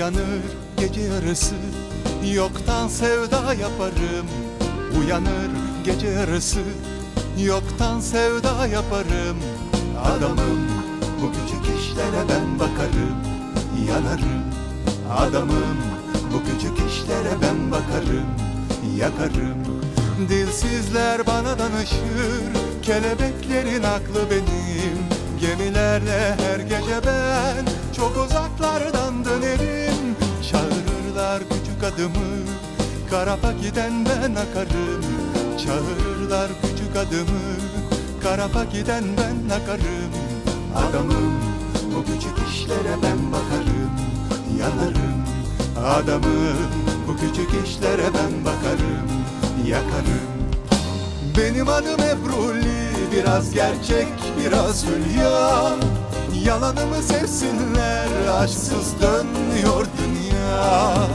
Uyanır gece yarısı Yoktan sevda yaparım. Uyanır gece yarısı Yoktan sevda yaparım. Adamım bu küçük işlere ben bakarım. Yanarım. Adamım bu küçük işlere ben bakarım. Yakarım. Dilsizler bana danışır Kelebeklerin aklı benim. Gemilerle her gece ben Çok uzaklardan dönerim küçük adımı Karapa giden ben akarım. Çağırırlar küçük adımı Karapa giden ben akarım. Adamım bu küçük işlere ben bakarım. Yanarım. Adamım bu küçük işlere ben bakarım. Yakarım. Benim adım Ebruli Biraz gerçek biraz hülya. Yalanımı sevsinler Aşksız dönüyor dünya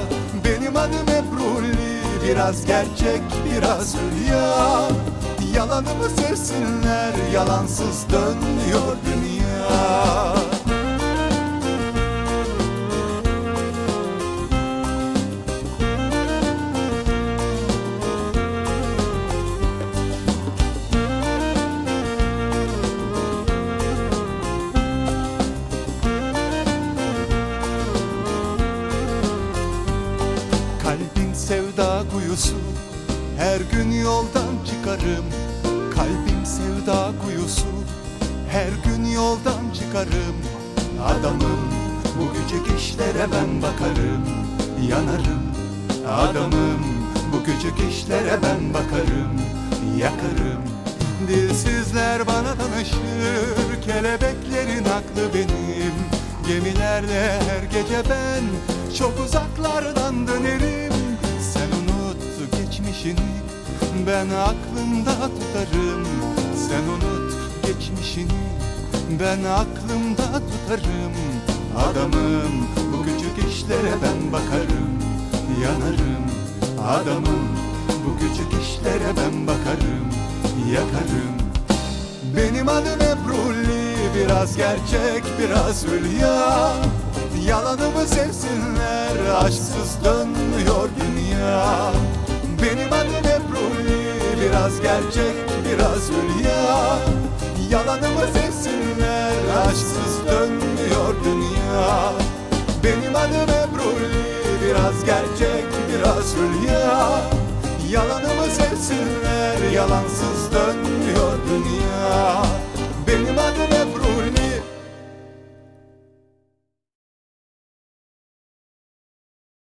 Adım Ebruli Biraz gerçek biraz hülya. Yalanımı sevsinler Yalansız dönüyor dünya sevda kuyusu. Her gün yoldan çıkarım Kalbim sevda kuyusu. Her gün yoldan çıkarım Adamım. Bu küçük işlere ben bakarım Yanarım. Adamım bu küçük işlere ben bakarım Yakarım. Dilsizler bana danışır Kelebeklerin aklı benim. Gemilerle her gece ben Çok uzaklardan dönerim Ben aklımda tutarım. Sen unut geçmişini Ben aklımda tutarım. Adamım bu küçük işlere ben bakarım. Yanarım Adamım bu küçük işlere ben bakarım. Yakarım. Benim adım Ebruli Biraz gerçek biraz hülya. Yalanımı sevsinler Aşksız dönmüyor dünya Biraz gerçek, biraz hülya. Yalanımız efsinler Aşksız dönmüyor dünya. Benim adım Ebruli Biraz gerçek, biraz hülya. Yalanımız efsinler Yalansız dönmüyor dünya.